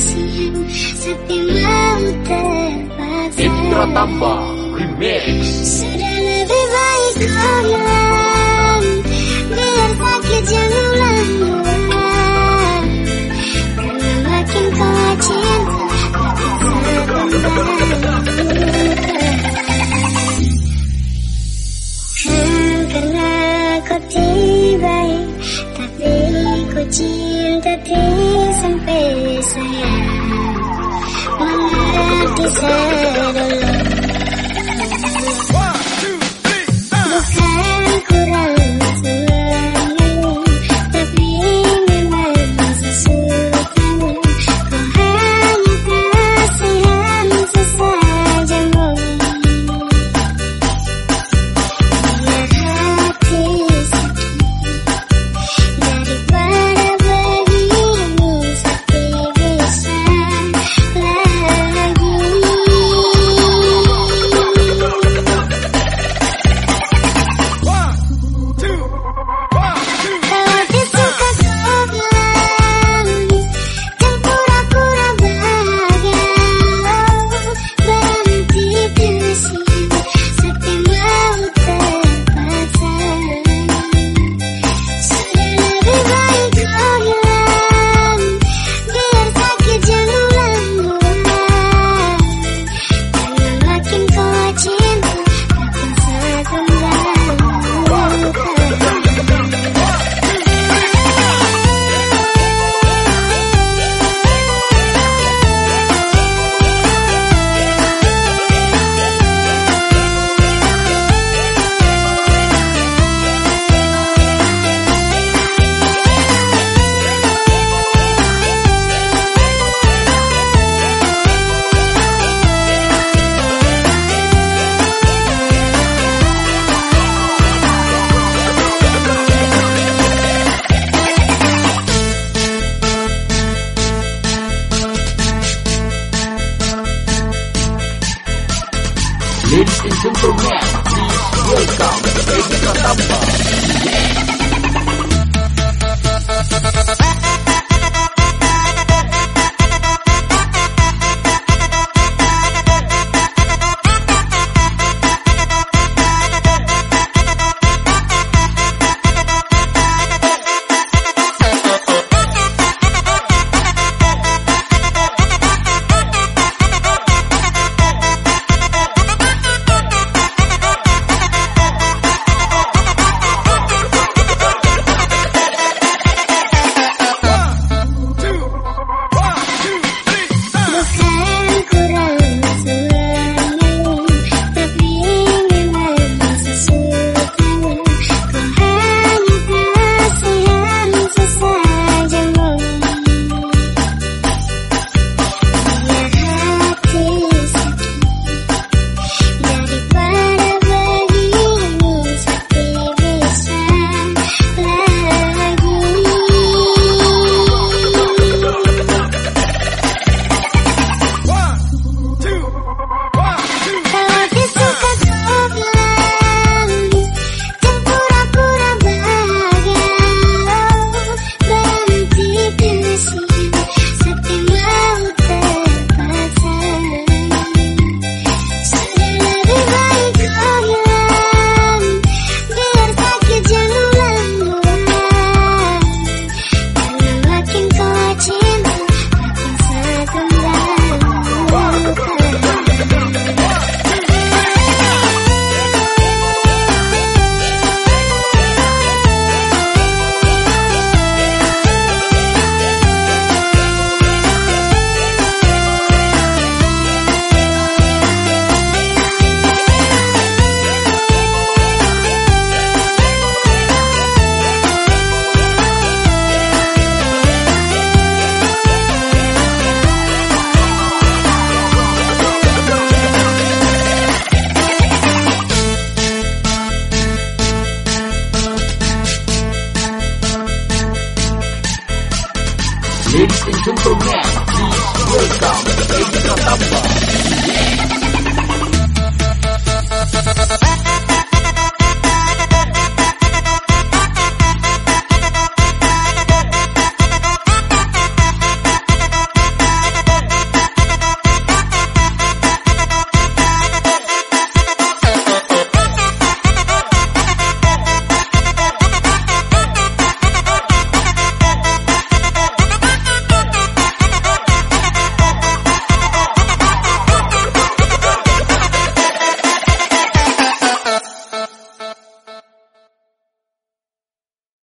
kasihan sepi mau terpaksa Indra Tambah Remix. Sudah lebih baik kau hilang Biar sakit jangan ulang-ulang Karena makin kau cinta Makin sedang Karena kau tiba Tapi ku cinta tiba some face I am. My. Ladies and gentlemen Please welcome Baby Pratamba Ladies and gentlemen, please welcome Edgar Tamba.